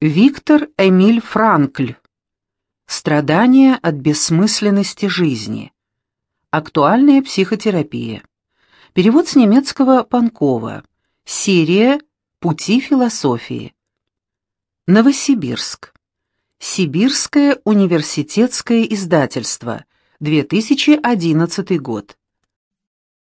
Виктор Эмиль Франкль. Страдания от бессмысленности жизни. Актуальная психотерапия. Перевод с немецкого Панкова. Серия «Пути философии». Новосибирск. Сибирское университетское издательство. 2011 год.